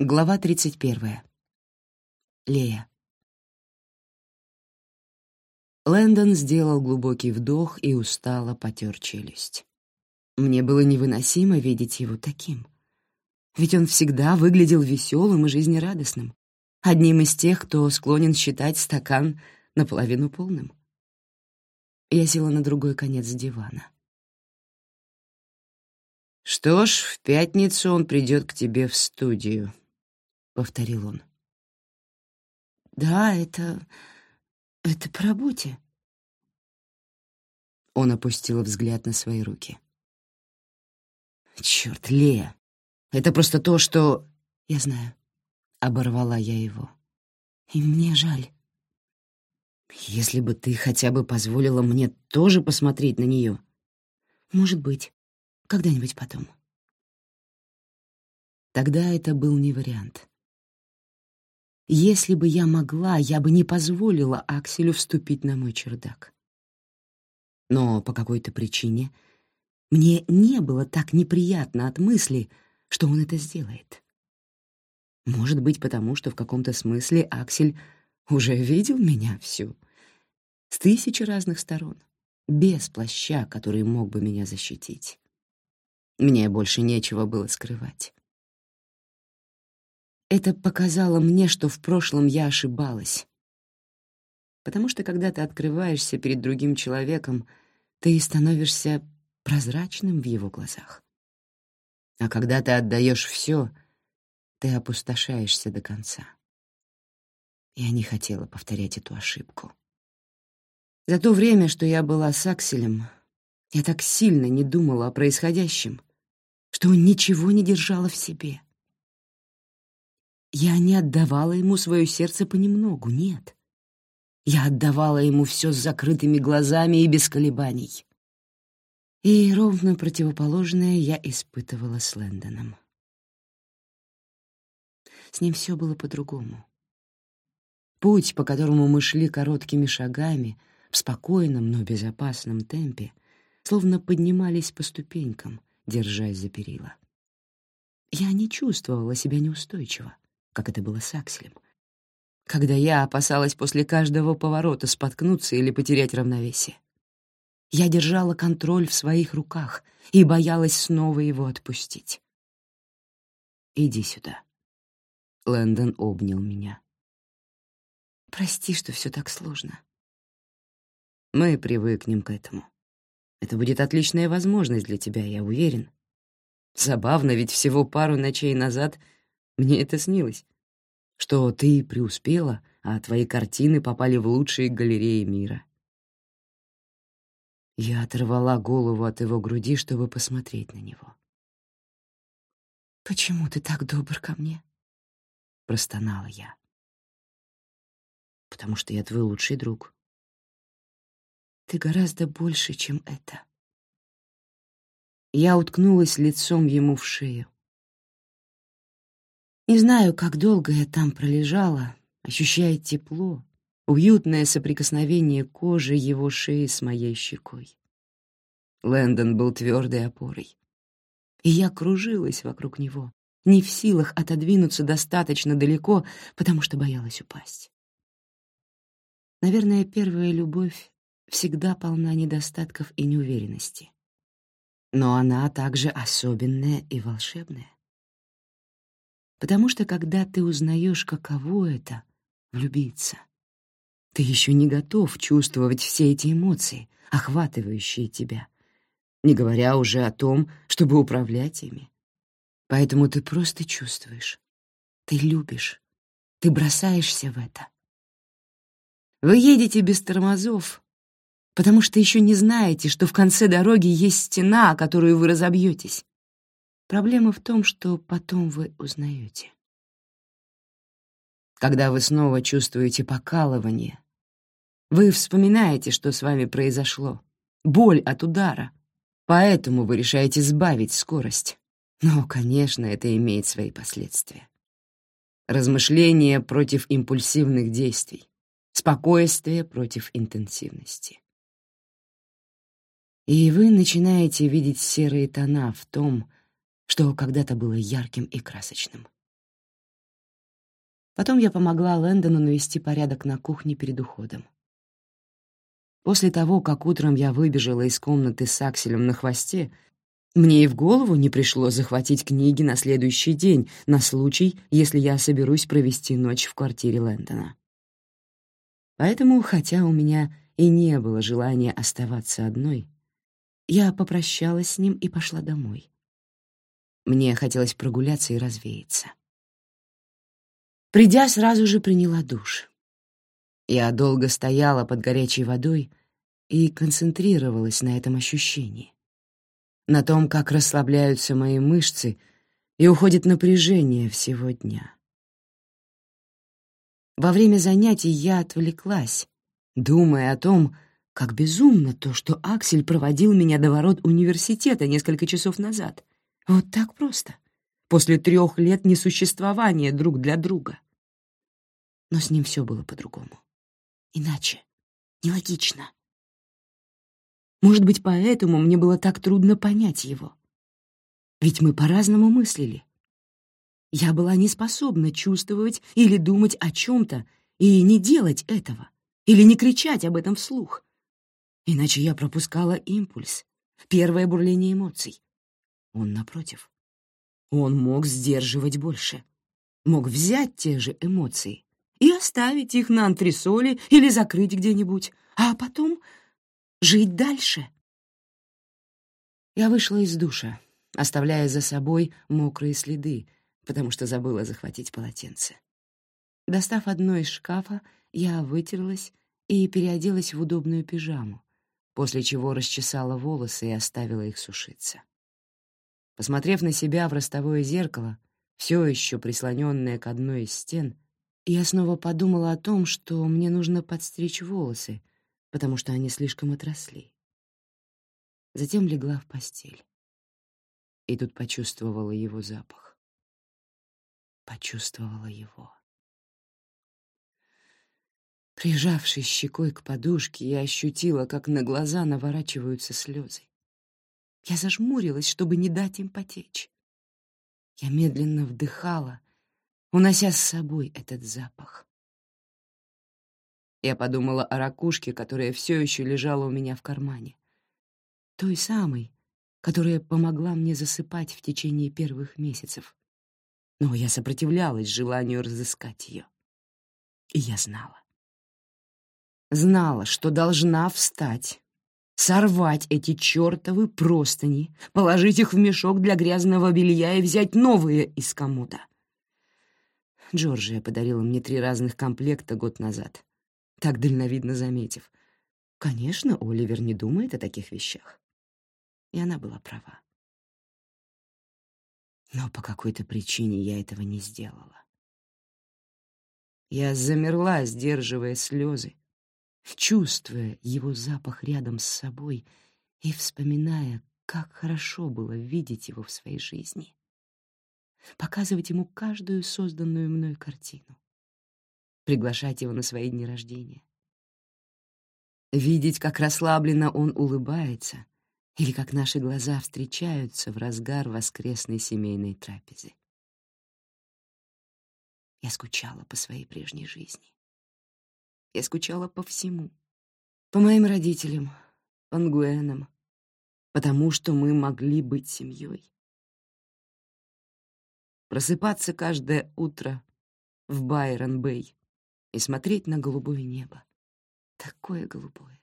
Глава 31. Лея. Лэндон сделал глубокий вдох и устало потер челюсть. Мне было невыносимо видеть его таким. Ведь он всегда выглядел веселым и жизнерадостным, одним из тех, кто склонен считать стакан наполовину полным. Я села на другой конец дивана. «Что ж, в пятницу он придет к тебе в студию», — повторил он. «Да, это... это по работе». Он опустил взгляд на свои руки. «Чёрт, Лея, это просто то, что...» «Я знаю», — оборвала я его. «И мне жаль». «Если бы ты хотя бы позволила мне тоже посмотреть на нее. «Может быть, когда-нибудь потом». Тогда это был не вариант. Если бы я могла, я бы не позволила Акселю вступить на мой чердак. Но по какой-то причине мне не было так неприятно от мысли, что он это сделает. Может быть, потому что в каком-то смысле Аксель уже видел меня всю, с тысячи разных сторон, без плаща, который мог бы меня защитить. Мне больше нечего было скрывать. Это показало мне, что в прошлом я ошибалась. Потому что когда ты открываешься перед другим человеком, ты становишься прозрачным в его глазах. А когда ты отдаешь все, ты опустошаешься до конца. Я не хотела повторять эту ошибку. За то время, что я была с Акселем, я так сильно не думала о происходящем, что ничего не держала в себе. Я не отдавала ему свое сердце понемногу, нет. Я отдавала ему все с закрытыми глазами и без колебаний. И ровно противоположное я испытывала с Лэндоном. С ним все было по-другому. Путь, по которому мы шли короткими шагами, в спокойном, но безопасном темпе, словно поднимались по ступенькам, держась за перила. Я не чувствовала себя неустойчиво как это было с Акселем. Когда я опасалась после каждого поворота споткнуться или потерять равновесие. Я держала контроль в своих руках и боялась снова его отпустить. «Иди сюда». Лэндон обнял меня. «Прости, что все так сложно». «Мы привыкнем к этому. Это будет отличная возможность для тебя, я уверен. Забавно, ведь всего пару ночей назад — мне это снилось. Что ты преуспела, а твои картины попали в лучшие галереи мира. Я оторвала голову от его груди, чтобы посмотреть на него. «Почему ты так добр ко мне?» — простонала я. «Потому что я твой лучший друг». «Ты гораздо больше, чем это». Я уткнулась лицом ему в шею. Не знаю, как долго я там пролежала, ощущая тепло, уютное соприкосновение кожи его шеи с моей щекой. Лэндон был твердой опорой. И я кружилась вокруг него, не в силах отодвинуться достаточно далеко, потому что боялась упасть. Наверное, первая любовь всегда полна недостатков и неуверенности. Но она также особенная и волшебная. Потому что когда ты узнаешь, каково это — влюбиться, ты еще не готов чувствовать все эти эмоции, охватывающие тебя, не говоря уже о том, чтобы управлять ими. Поэтому ты просто чувствуешь, ты любишь, ты бросаешься в это. Вы едете без тормозов, потому что еще не знаете, что в конце дороги есть стена, о которую вы разобьетесь. Проблема в том, что потом вы узнаете. Когда вы снова чувствуете покалывание, вы вспоминаете, что с вами произошло, боль от удара, поэтому вы решаете сбавить скорость. Но, конечно, это имеет свои последствия. Размышления против импульсивных действий, спокойствие против интенсивности. И вы начинаете видеть серые тона в том, что когда-то было ярким и красочным. Потом я помогла Лэндону навести порядок на кухне перед уходом. После того, как утром я выбежала из комнаты с акселем на хвосте, мне и в голову не пришло захватить книги на следующий день, на случай, если я соберусь провести ночь в квартире Лэндона. Поэтому, хотя у меня и не было желания оставаться одной, я попрощалась с ним и пошла домой. Мне хотелось прогуляться и развеяться. Придя, сразу же приняла душ. Я долго стояла под горячей водой и концентрировалась на этом ощущении. На том, как расслабляются мои мышцы и уходит напряжение всего дня. Во время занятий я отвлеклась, думая о том, как безумно то, что Аксель проводил меня до ворот университета несколько часов назад. Вот так просто. После трех лет несуществования друг для друга. Но с ним все было по-другому. Иначе. Нелогично. Может быть, поэтому мне было так трудно понять его. Ведь мы по-разному мыслили. Я была не способна чувствовать или думать о чем-то и не делать этого, или не кричать об этом вслух. Иначе я пропускала импульс, первое бурление эмоций. Он, напротив, он мог сдерживать больше, мог взять те же эмоции и оставить их на антресоли или закрыть где-нибудь, а потом жить дальше. Я вышла из душа, оставляя за собой мокрые следы, потому что забыла захватить полотенце. Достав одно из шкафа, я вытерлась и переоделась в удобную пижаму, после чего расчесала волосы и оставила их сушиться. Посмотрев на себя в ростовое зеркало, все еще прислоненное к одной из стен, я снова подумала о том, что мне нужно подстричь волосы, потому что они слишком отросли. Затем легла в постель. И тут почувствовала его запах. Почувствовала его. Прижавшись щекой к подушке, я ощутила, как на глаза наворачиваются слезы. Я зажмурилась, чтобы не дать им потечь. Я медленно вдыхала, унося с собой этот запах. Я подумала о ракушке, которая все еще лежала у меня в кармане. Той самой, которая помогла мне засыпать в течение первых месяцев. Но я сопротивлялась желанию разыскать ее. И я знала. Знала, что должна встать, сорвать эти чертовы простыни, положить их в мешок для грязного белья и взять новые из комода. Джорджия подарила мне три разных комплекта год назад, так дальновидно заметив. Конечно, Оливер не думает о таких вещах. И она была права. Но по какой-то причине я этого не сделала. Я замерла, сдерживая слезы, чувствуя его запах рядом с собой и вспоминая, как хорошо было видеть его в своей жизни показывать ему каждую созданную мной картину, приглашать его на свои дни рождения, видеть, как расслабленно он улыбается или как наши глаза встречаются в разгар воскресной семейной трапезы. Я скучала по своей прежней жизни. Я скучала по всему. По моим родителям, по Нгуэнам, потому что мы могли быть семьей просыпаться каждое утро в Байрон-Бэй и смотреть на голубое небо. Такое голубое.